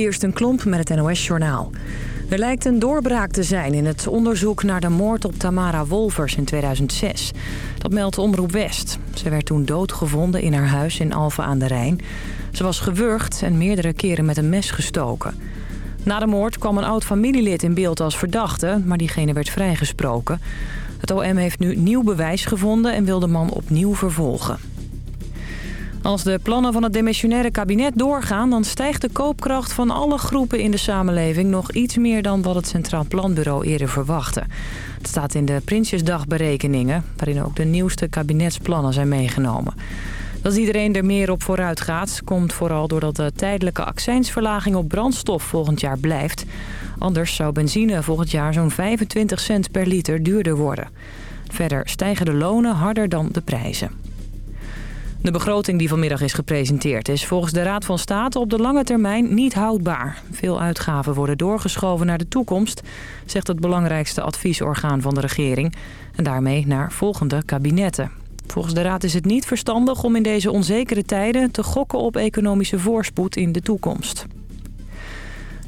Kirsten Klomp met het NOS-journaal. Er lijkt een doorbraak te zijn in het onderzoek naar de moord op Tamara Wolvers in 2006. Dat meldt Omroep West. Ze werd toen doodgevonden in haar huis in Alphen aan de Rijn. Ze was gewurgd en meerdere keren met een mes gestoken. Na de moord kwam een oud familielid in beeld als verdachte, maar diegene werd vrijgesproken. Het OM heeft nu nieuw bewijs gevonden en wil de man opnieuw vervolgen. Als de plannen van het demissionaire kabinet doorgaan... dan stijgt de koopkracht van alle groepen in de samenleving... nog iets meer dan wat het Centraal Planbureau eerder verwachtte. Het staat in de Prinsjesdagberekeningen... waarin ook de nieuwste kabinetsplannen zijn meegenomen. Dat iedereen er meer op vooruit gaat... komt vooral doordat de tijdelijke accijnsverlaging op brandstof volgend jaar blijft. Anders zou benzine volgend jaar zo'n 25 cent per liter duurder worden. Verder stijgen de lonen harder dan de prijzen. De begroting die vanmiddag is gepresenteerd is volgens de Raad van State op de lange termijn niet houdbaar. Veel uitgaven worden doorgeschoven naar de toekomst, zegt het belangrijkste adviesorgaan van de regering. En daarmee naar volgende kabinetten. Volgens de Raad is het niet verstandig om in deze onzekere tijden te gokken op economische voorspoed in de toekomst.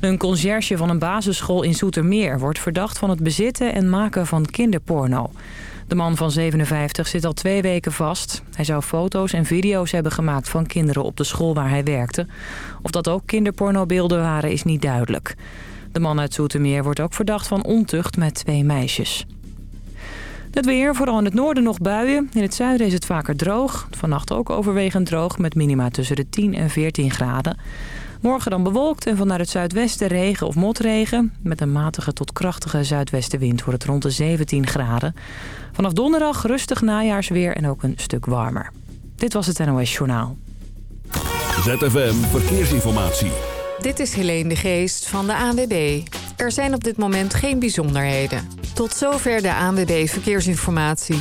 Een conciërge van een basisschool in Zoetermeer wordt verdacht van het bezitten en maken van kinderporno. De man van 57 zit al twee weken vast. Hij zou foto's en video's hebben gemaakt van kinderen op de school waar hij werkte. Of dat ook kinderpornobeelden waren is niet duidelijk. De man uit Zoetermeer wordt ook verdacht van ontucht met twee meisjes. Het weer, vooral in het noorden nog buien. In het zuiden is het vaker droog. Vannacht ook overwegend droog met minima tussen de 10 en 14 graden. Morgen dan bewolkt en vanuit het zuidwesten regen of motregen. Met een matige tot krachtige zuidwestenwind wordt het rond de 17 graden. Vanaf donderdag rustig najaarsweer en ook een stuk warmer. Dit was het NOS Journaal. ZFM Verkeersinformatie. Dit is Helene de Geest van de ANWB. Er zijn op dit moment geen bijzonderheden. Tot zover de ANWB Verkeersinformatie.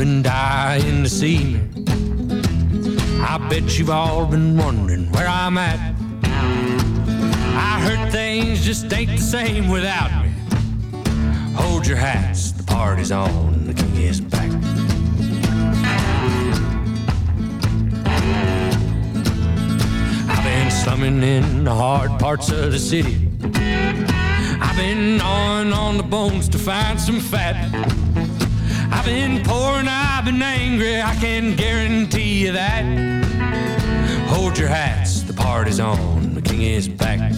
Been dying to see me. I bet you've all been wondering where I'm at. I heard things just ain't the same without me. Hold your hats, the party's on, and the king is back. I've been slumming in the hard parts of the city. I've been gnawing on the bones to find some fat. I've been poor and I've been angry, I can guarantee you that. Hold your hats, the party's on, the king is back.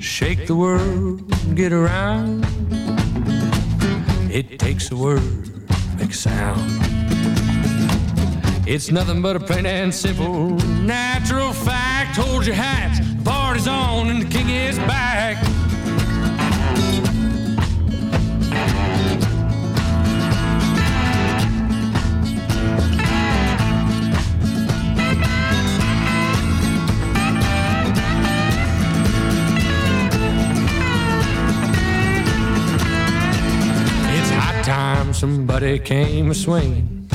Shake the world, get around. It takes a word, make a sound. It's nothing but a plain and simple natural fact. Hold your hats, the party's on, and the king is back. It's high time somebody came a swinging.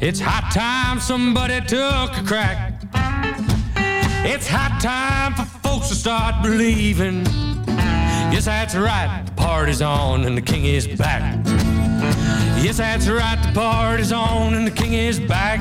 It's high time somebody took a crack. It's high time for folks to start believing. Yes, that's right, the party's on and the king is back. Yes, that's right, the party's on and the king is back.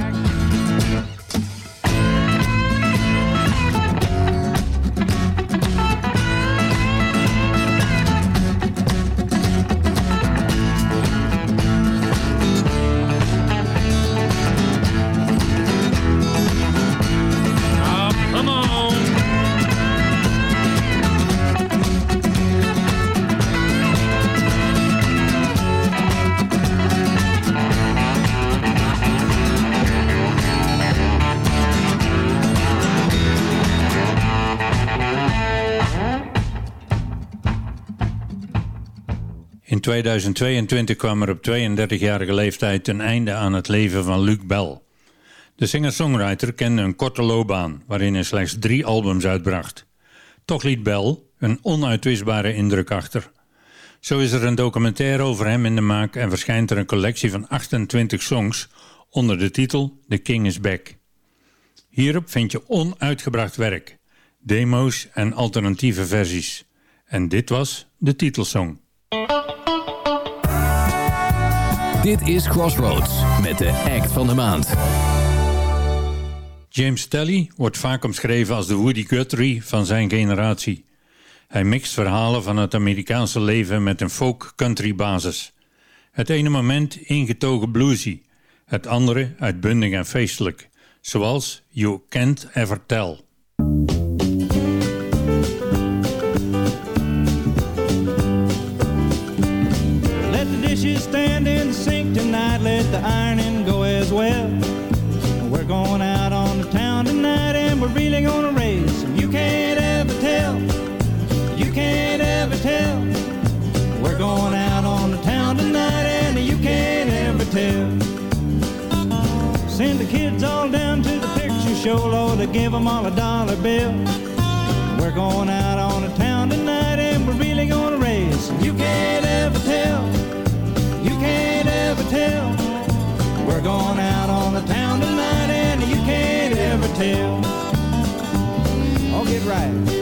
2022 kwam er op 32-jarige leeftijd een einde aan het leven van Luc Bell. De singer-songwriter kende een korte loopbaan waarin hij slechts drie albums uitbracht. Toch liet Bell een onuitwisbare indruk achter. Zo is er een documentaire over hem in de maak en verschijnt er een collectie van 28 songs onder de titel The King is Back. Hierop vind je onuitgebracht werk, demo's en alternatieve versies. En dit was de titelsong. Dit is Crossroads met de act van de maand. James Telly wordt vaak omschreven als de Woody Guthrie van zijn generatie. Hij mixt verhalen van het Amerikaanse leven met een folk-country basis. Het ene moment ingetogen bluesy, het andere uitbundig en feestelijk, zoals You Can't Ever Tell. Let the ironing go as well. We're going out on the town tonight and we're really gonna race. You can't ever tell, you can't ever tell. We're going out on the town tonight and you can't ever tell. Send the kids all down to the picture show, Lord, to give them all a dollar bill. We're going out on the town tonight and we're really gonna race. You can't ever tell, We're going out on the town tonight and you can't ever tell. Oh, get right.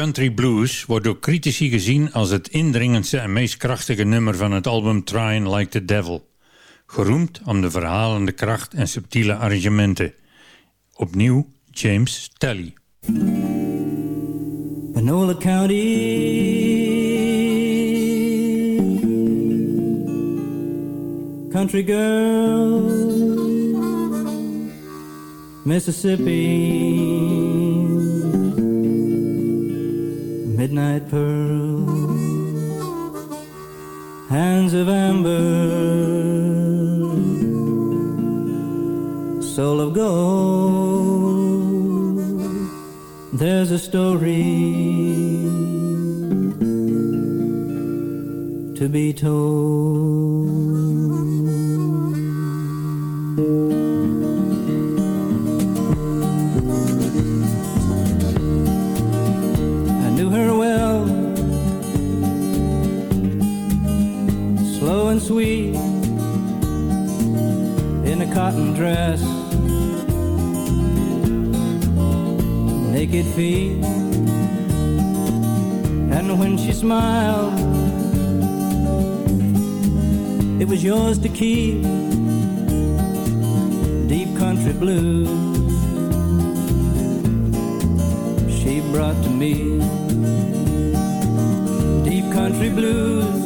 Country Blues wordt door critici gezien als het indringendste en meest krachtige nummer van het album Trying Like the Devil. Geroemd om de verhalende kracht en subtiele arrangementen. Opnieuw James Telly. Panola County. Country girl, Mississippi, midnight pearl, hands of amber, soul of gold. There's a story to be told. Dress, naked feet, and when she smiled, it was yours to keep deep country blues she brought to me. Deep country blues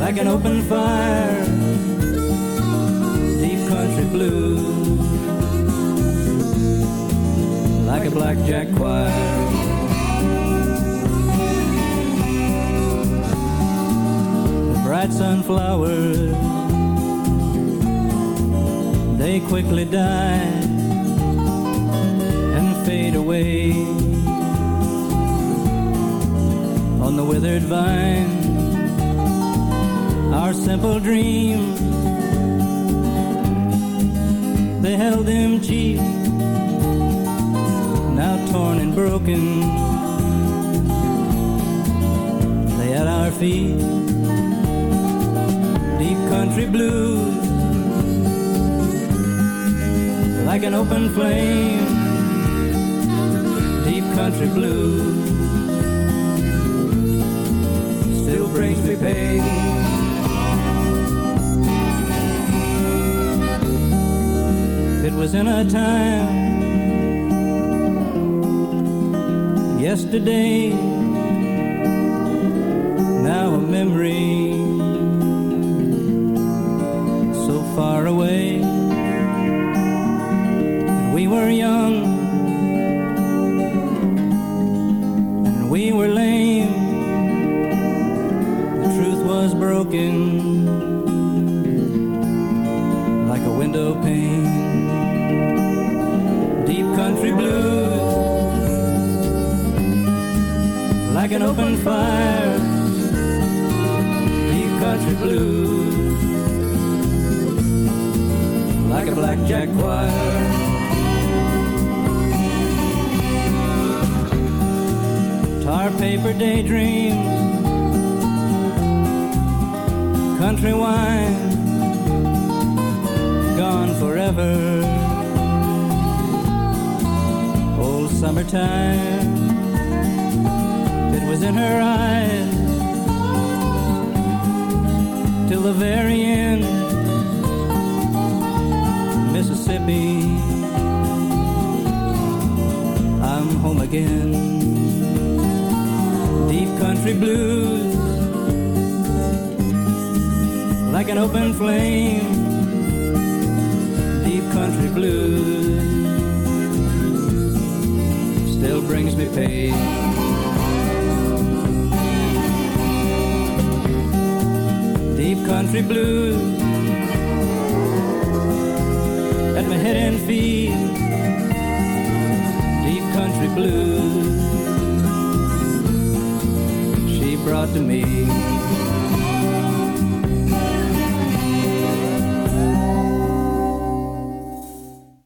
like an open fire. Country blues like a blackjack choir. The bright sunflowers, they quickly die and fade away on the withered vine. Our simple dreams, they held him cheap now torn and broken. Lay at our feet, deep country blues, like an open flame. Deep country blues still brings me pain. It was in a time. Yesterday, now a memory like an open fire, deep country blues, like a blackjack choir. Tar paper daydreams, country wine, gone forever. Old summertime was in her eyes till the very end. Mississippi, I'm home again. Deep country blues, like an open flame. Deep country blues still brings me pain. Country blues at my head and feet. Deep country blues she brought to me.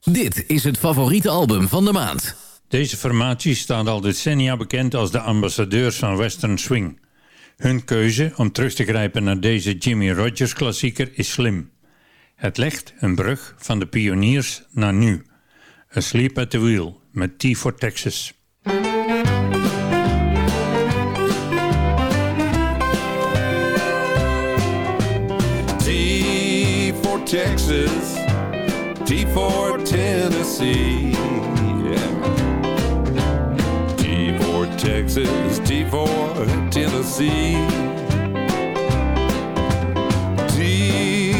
Dit is het favoriete album van de maand. Deze formatie staat al decennia bekend als de ambassadeurs van Western Swing. Hun keuze om terug te grijpen naar deze Jimmy Rogers klassieker is slim. Het legt een brug van de pioniers naar nu. Asleep at the Wheel met T for Texas. T for Texas, T for Tennessee. Texas, T4, Tennessee. T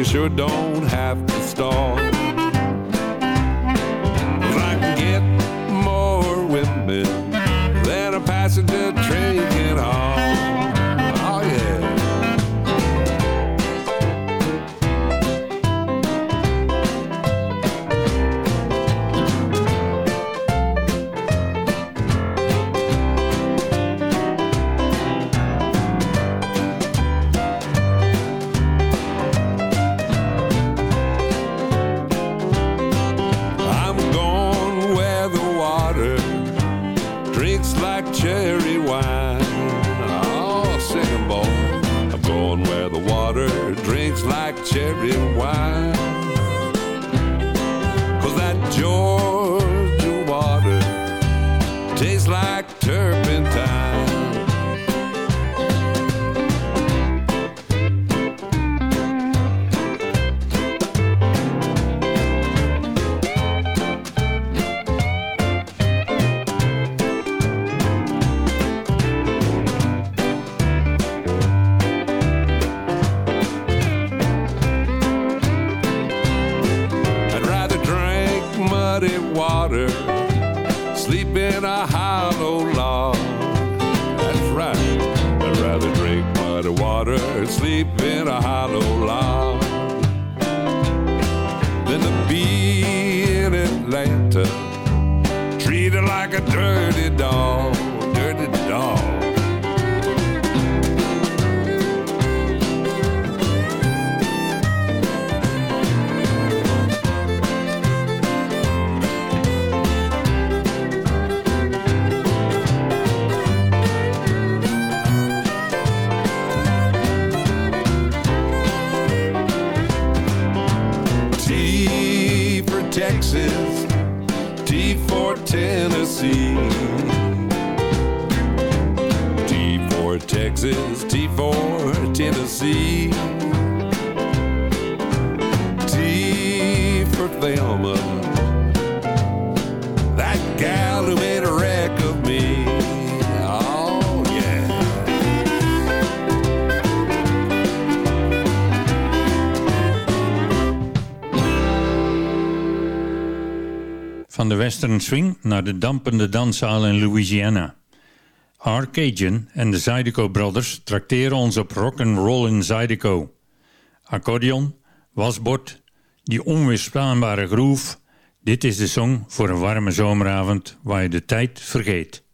you sure don't have to stall. Texas, T for Tennessee. T for Texas, T for Tennessee. T for Thelma, western swing naar de dampende danszaal in Louisiana. R. Cajun en de Zydeco Brothers trakteren ons op rock and roll in Zydeco. Accordeon, wasbord, die onweerstaanbare groove. Dit is de song voor een warme zomeravond waar je de tijd vergeet.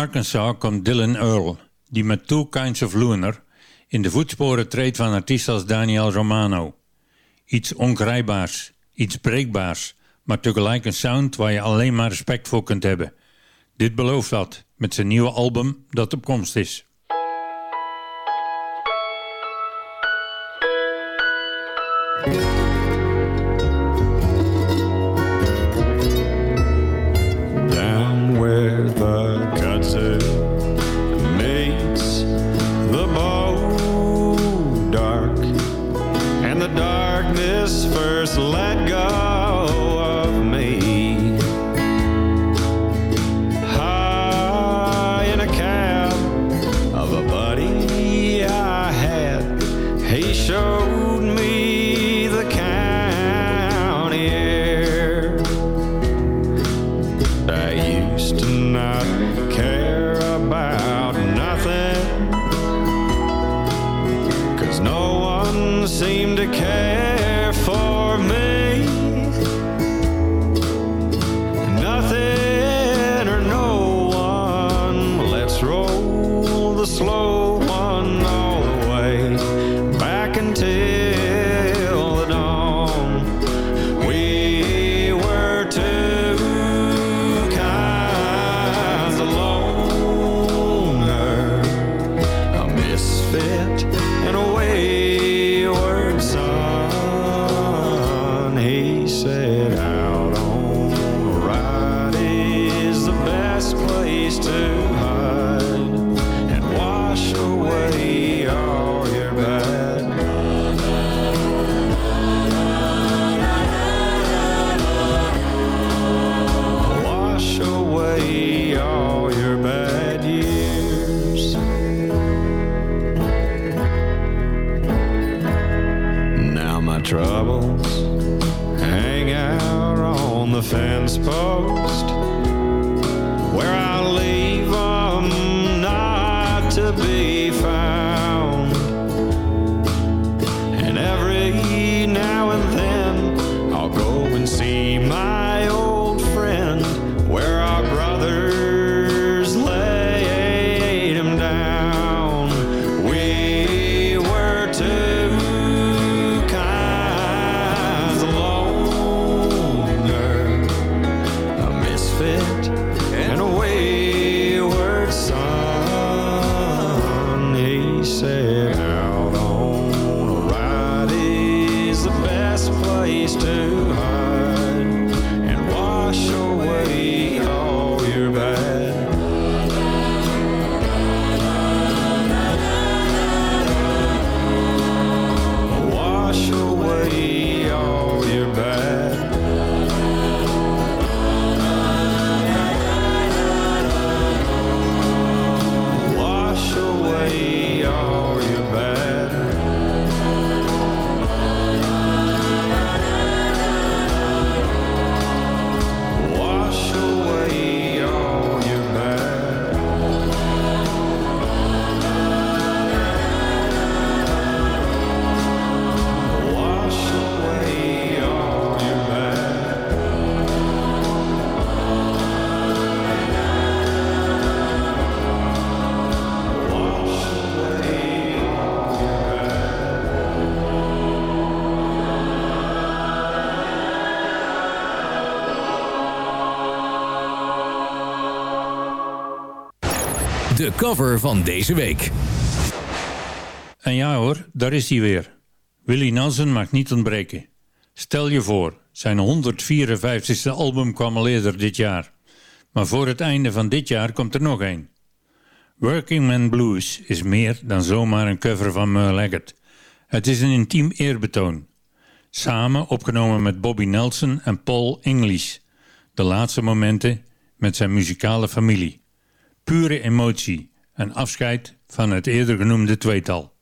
Arkansas komt Dylan Earl, die met Two Kinds of Lunar in de voetsporen treedt van artiesten als Daniel Romano. Iets ongrijpbaars, iets breekbaars, maar tegelijk een sound waar je alleen maar respect voor kunt hebben. Dit belooft dat, met zijn nieuwe album dat op komst is. Seemed to care cover van deze week. En ja hoor, daar is hij weer. Willie Nelson mag niet ontbreken. Stel je voor, zijn 154ste album kwam al eerder dit jaar. Maar voor het einde van dit jaar komt er nog één. Working Man Blues is meer dan zomaar een cover van Merle Haggard. Het is een intiem eerbetoon. Samen opgenomen met Bobby Nelson en Paul English. De laatste momenten met zijn muzikale familie. Pure emotie en afscheid van het eerder genoemde tweetal.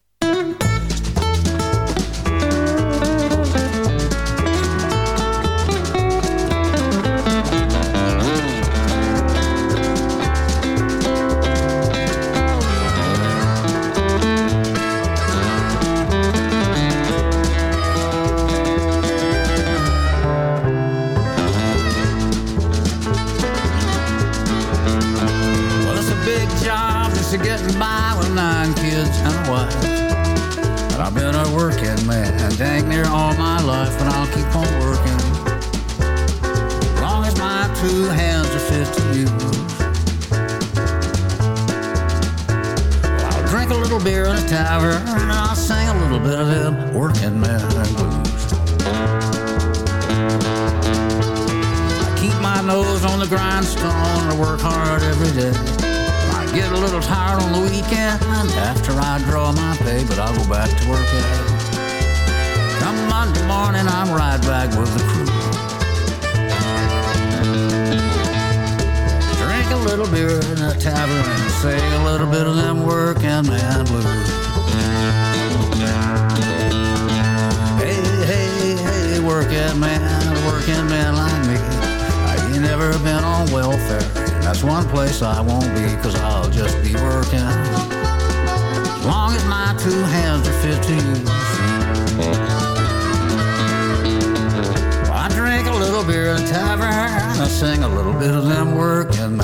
Place I won't be, cause I'll just be working. As long as my two hands are fit to use. I drink a little beer in a tavern. I sing a little bit of them working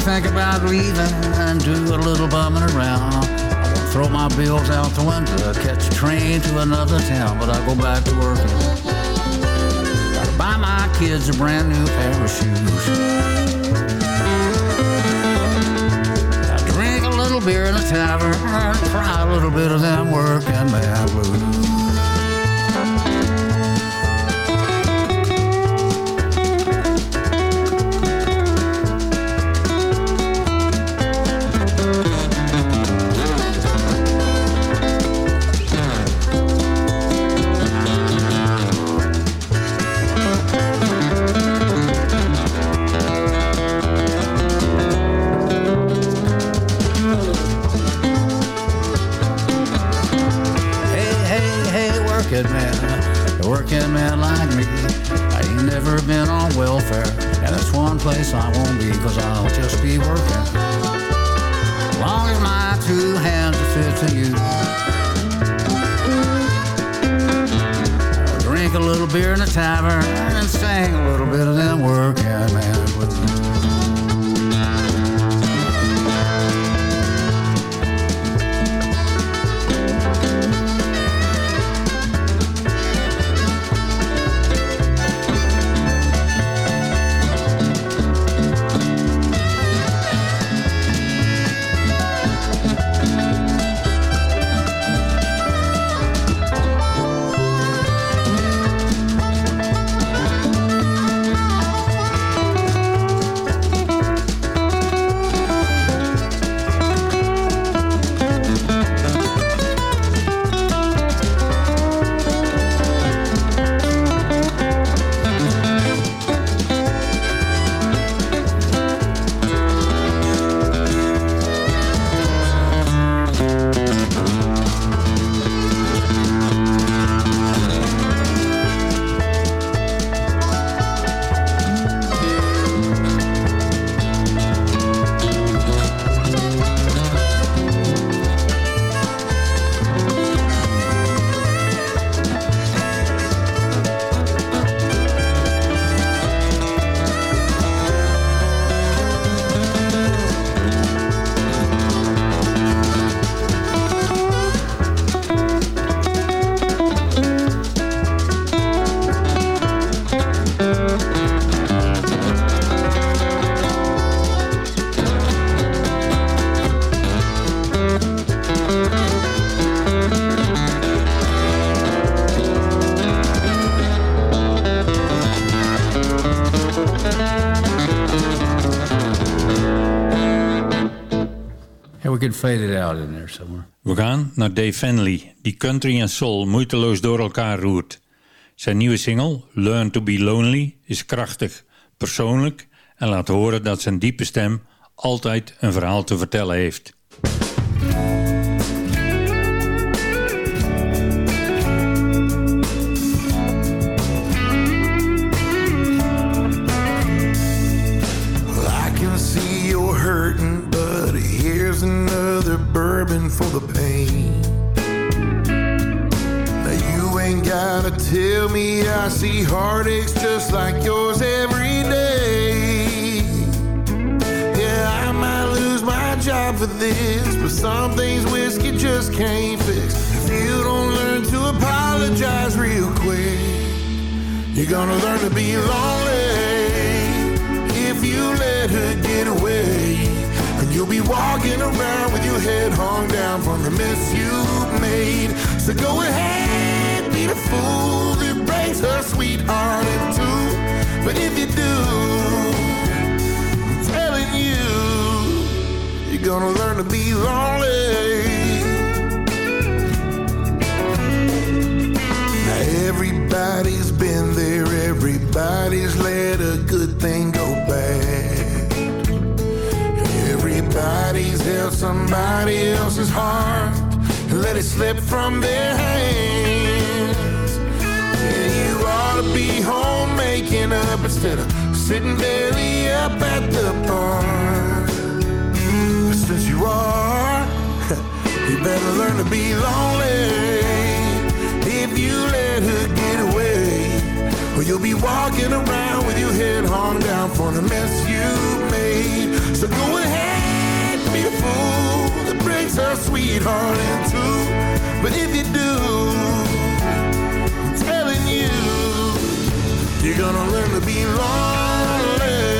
think about leaving and do a little bumming around. I throw my bills out the window, catch a train to another town, but I go back to working. Gotta buy my kids a brand new pair of shoes. I drink a little beer in a tavern, cry a little bit of them working man blues. Welfare, and that's one place I won't be, cause I'll just be working. As long as my two hands are fit to use. Drink a little beer in a tavern and sing a little bit of them working man blues. could fade it out in there somewhere. We gaan naar Dave Fenley, die country en soul moeiteloos door elkaar roert. Zijn nieuwe single, Learn to be Lonely, is krachtig, persoonlijk en laat horen dat zijn diepe stem altijd een verhaal te vertellen heeft. Another bourbon for the pain. Now you ain't gotta tell me I see heartaches just like yours every day. Yeah, I might lose my job for this, but some things whiskey just can't fix. If you don't learn to apologize real quick, you're gonna learn to be lonely if you let her you'll be walking around with your head hung down from the mess you made. So go ahead, be the fool that breaks her sweetheart in two. But if you do, I'm telling you, you're gonna learn to be lonely. Now everybody's been there, everybody's let a good thing go Everybody's held somebody else's heart and let it slip from their hands. Yeah, you ought to be home making up instead of sitting belly up at the bar. Since you are, you better learn to be lonely. If you let her get away, or you'll be walking around with your head hung down for the mess you made. So go ahead, be a fool that brings her sweetheart into. But if you do, I'm telling you, you're gonna learn to be lonely.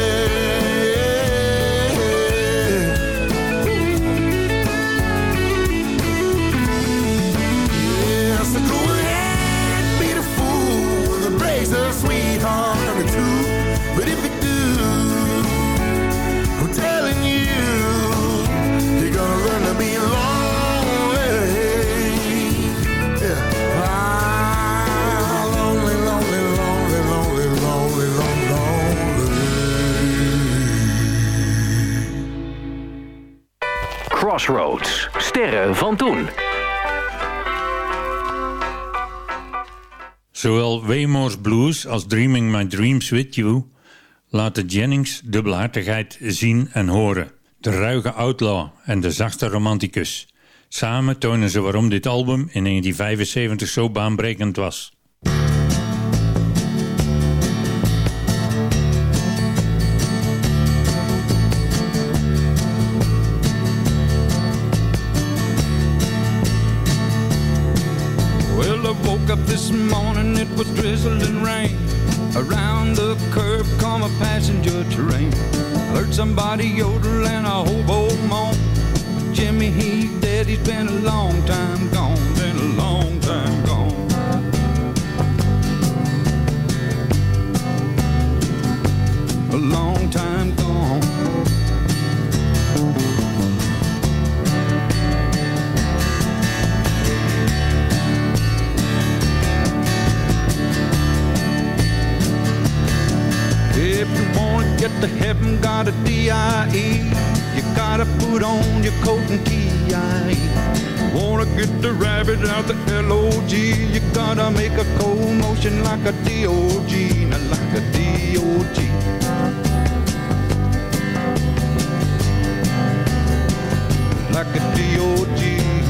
Sterren van toen. Zowel Waymore's Blues als Dreaming My Dreams With You laten Jennings dubbelhartigheid zien en horen. De ruige outlaw en de zachte romanticus. Samen tonen ze waarom dit album in 1975 zo baanbrekend was. This morning, it was drizzling rain. Around the curb come a passenger train. Heard somebody yodel and a hobo moan. Jimmie, he's dead, he's been a long time gone, been a long time gone. A long time to heaven, got a D-I-E. You gotta put on your coat and TIE. Wanna get the rabbit out the L-O-G. You gotta make a cold motion like a D-O-G. Like a D-O-G. Like a D-O-G.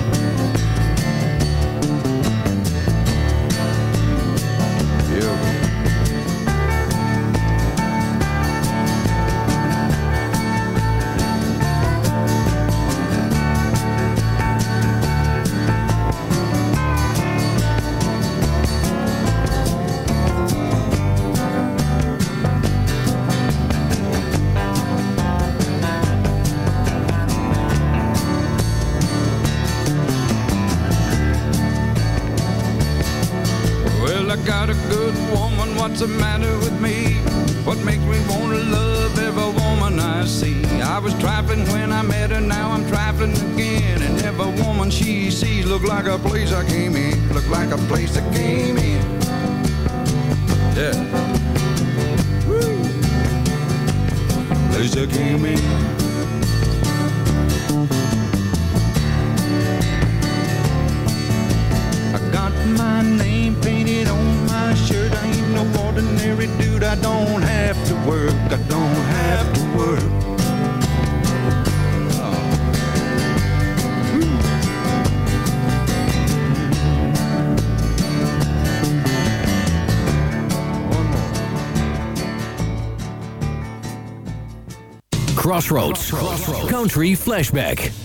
Country Flashback.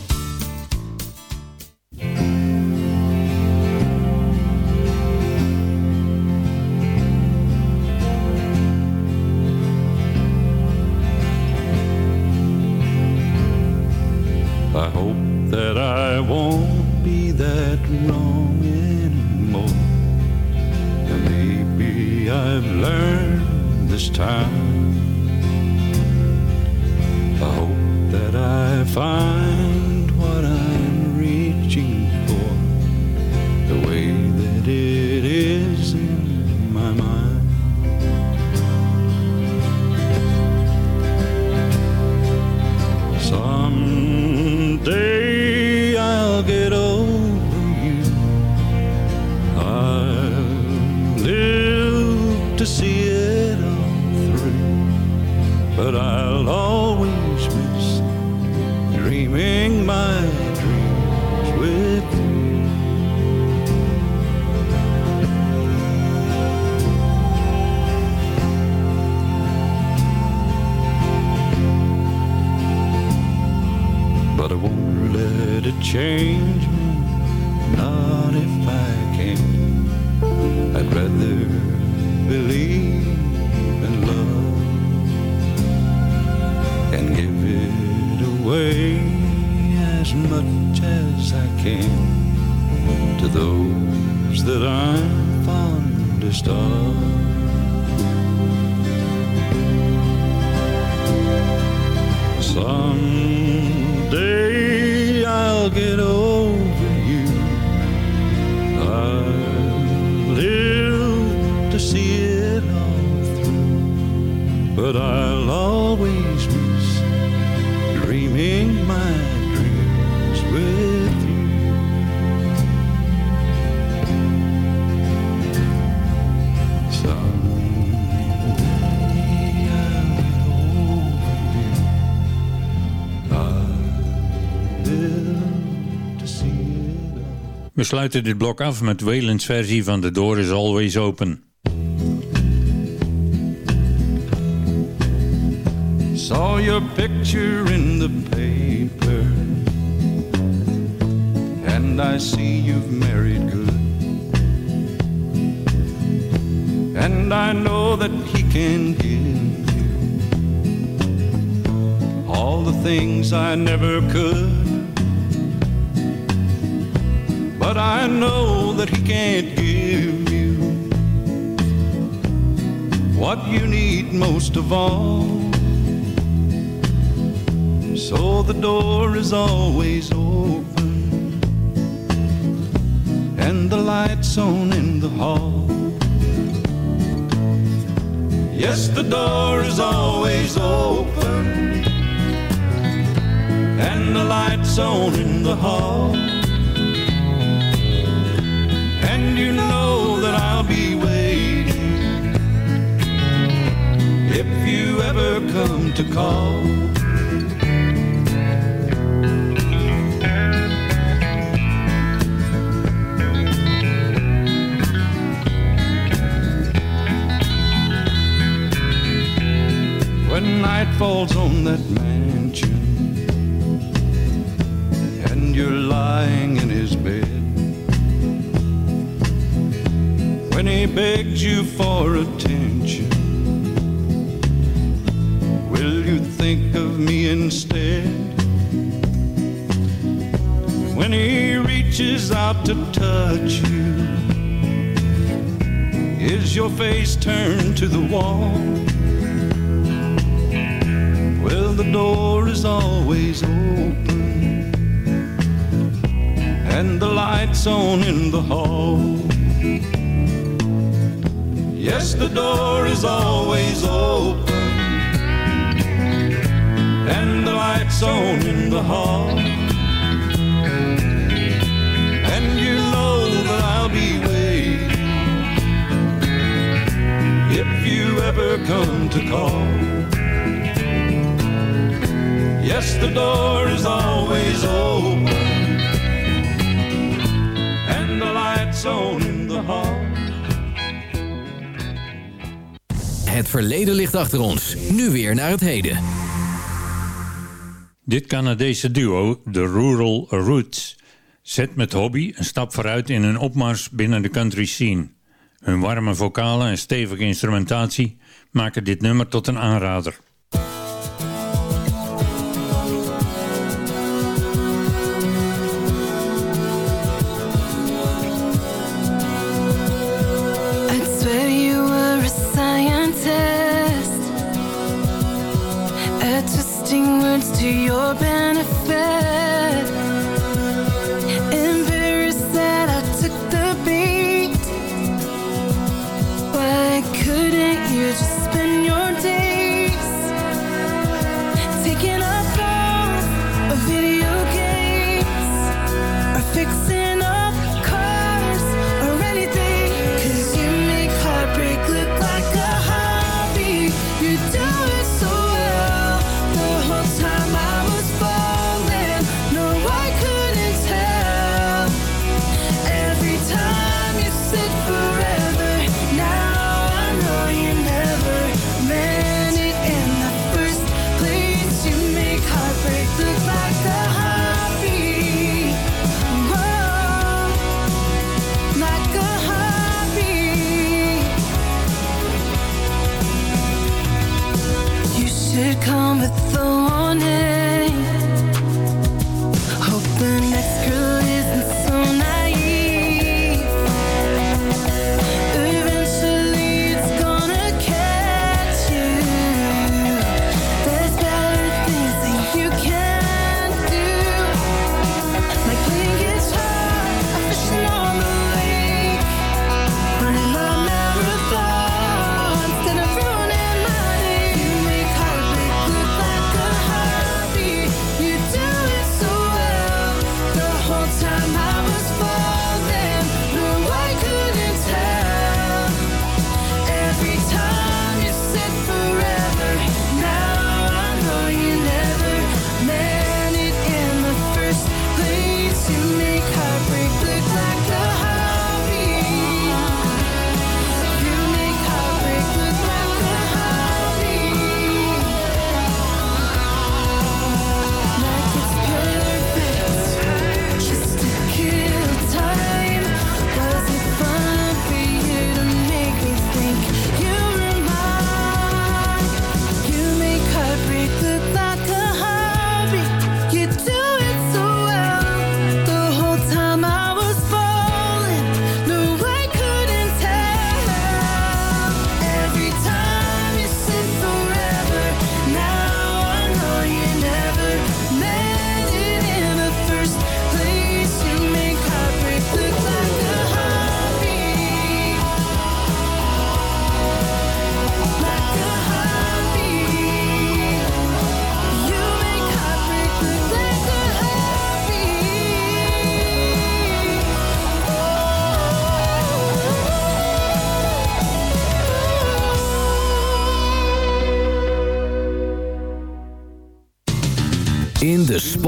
Sluiten dit blok af met Waylon's versie van The Door is Always Open. Saw your picture in the paper. And I see you've married good. And I know that he can give you All the things I never could I know that he can't give you what you need most of all. So the door is always open and the lights on in the hall. Yes, the door is always open and the lights on in the hall. And you know that I'll be waiting if you ever come to call. When night falls on that mansion they begged you for attention. Will you think of me instead? When he reaches out to touch you, is your face turned to the wall? Well, the door is always open, and the light's on in the hall. Yes, the door is always open. And the light's on in the hall. And you know that I'll be waiting If you ever come to call. Yes, the door is always open. And the light's on Het verleden ligt achter ons. Nu weer naar het heden. Dit Canadese duo, de Rural Roots, zet met hobby een stap vooruit in hun opmars binnen de country scene. Hun warme vocalen en stevige instrumentatie maken dit nummer tot een aanrader. to your benefit.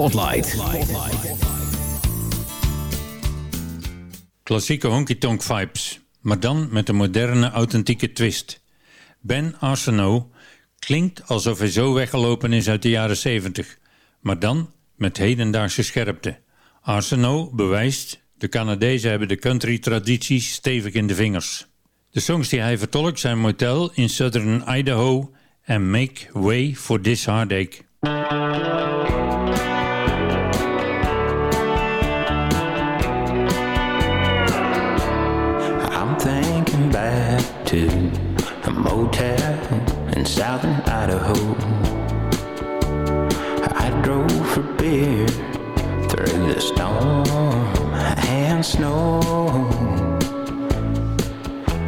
Spotlight. Klassieke honky-tonk vibes, maar dan met een moderne, authentieke twist. Ben Arsenault klinkt alsof hij zo weggelopen is uit de jaren 70, maar dan met hedendaagse scherpte. Arsenault bewijst, de Canadezen hebben de country tradities stevig in de vingers. De songs die hij vertolkt zijn Motel in Southern Idaho en Make Way for This Heartache. thinking back to a motel in southern Idaho. I drove for beer through the storm and snow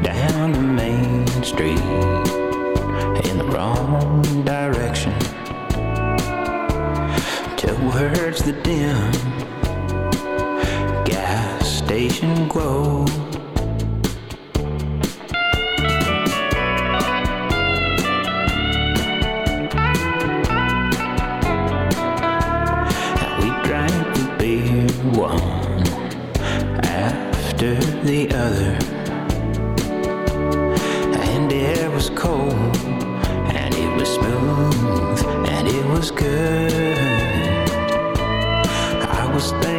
down the main street in the wrong direction towards the dim gas station glow. cold, and it was smooth, and it was good. I was thinking.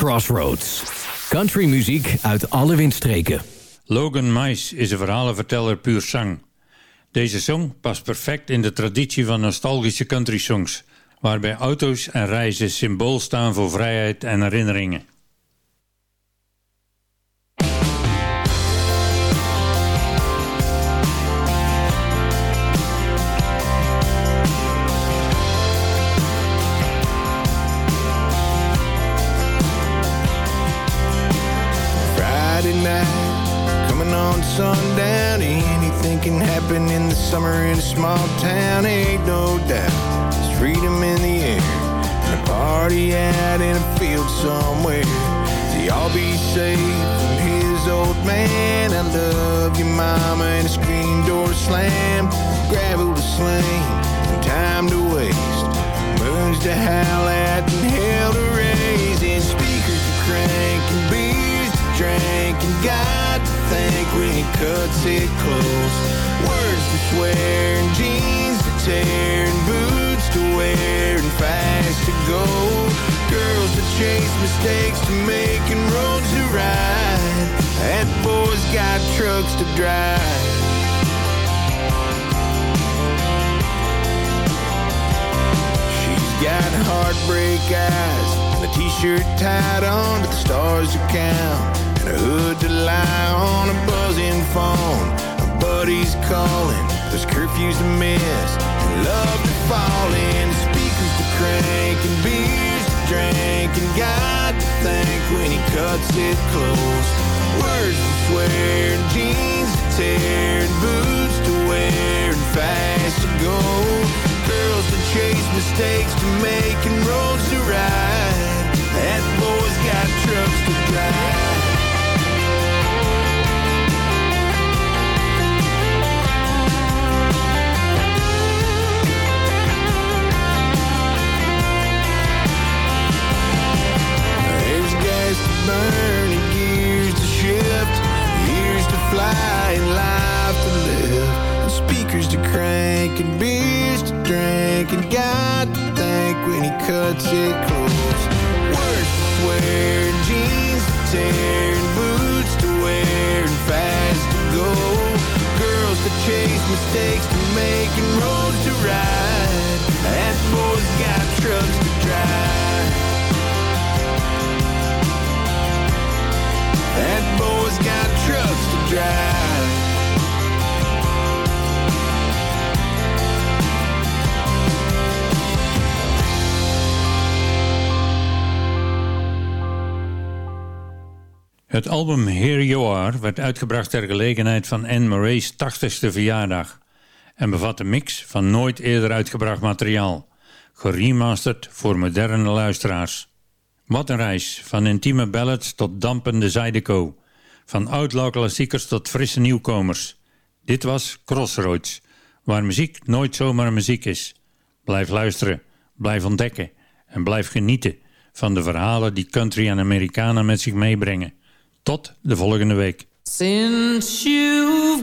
Crossroads. Country muziek uit alle windstreken. Logan Mice is een verhalenverteller puur zang. Deze song past perfect in de traditie van nostalgische country songs, waarbij auto's en reizen symbool staan voor vrijheid en herinneringen. Sundown. Anything can happen in the summer in a small town, ain't no doubt. There's freedom in the air, and a party out in a field somewhere. So y'all be safe from his old man. I love you, mama, and a screen door slam. Gravel to sling, and time to waste. Moons to howl at and hell to raise, and speakers to crank and to drink, and God to thank when he cuts it close. Words to swear, and jeans to tear, and boots to wear, and fast to go. Girls to chase, mistakes to make, and roads to ride. That boy's got trucks to drive. She's got heartbreak eyes and a t-shirt tied on to the stars to count and a hood to lie on a buzzing phone. A buddy's calling, there's curfews to miss and love to fall in. Speakers to crank and beers to drink and God to thank when he cuts it close. Words to swear and jeans to tear and boots to wear and fast to go. Girls to chase, mistakes to make, and roads to ride. That boy's got trucks to drive. Life to live, and speakers to crank and beers to drink, and God to thank when He cuts it close. Words to swear and jeans to tear and boots to wear and fast to go. Girls to chase, mistakes to make, and roads to ride. That boy's got trucks to drive. That boy's got trucks to drive. Het album Here You Are werd uitgebracht ter gelegenheid van Anne Murray's 80ste verjaardag en bevat een mix van nooit eerder uitgebracht materiaal, geremasterd voor moderne luisteraars. Wat een reis, van intieme ballads tot dampende zijdeco, van outlaw klassiekers tot frisse nieuwkomers. Dit was Crossroads, waar muziek nooit zomaar muziek is. Blijf luisteren, blijf ontdekken en blijf genieten van de verhalen die country en Amerikanen met zich meebrengen. Tot de volgende week. Since you've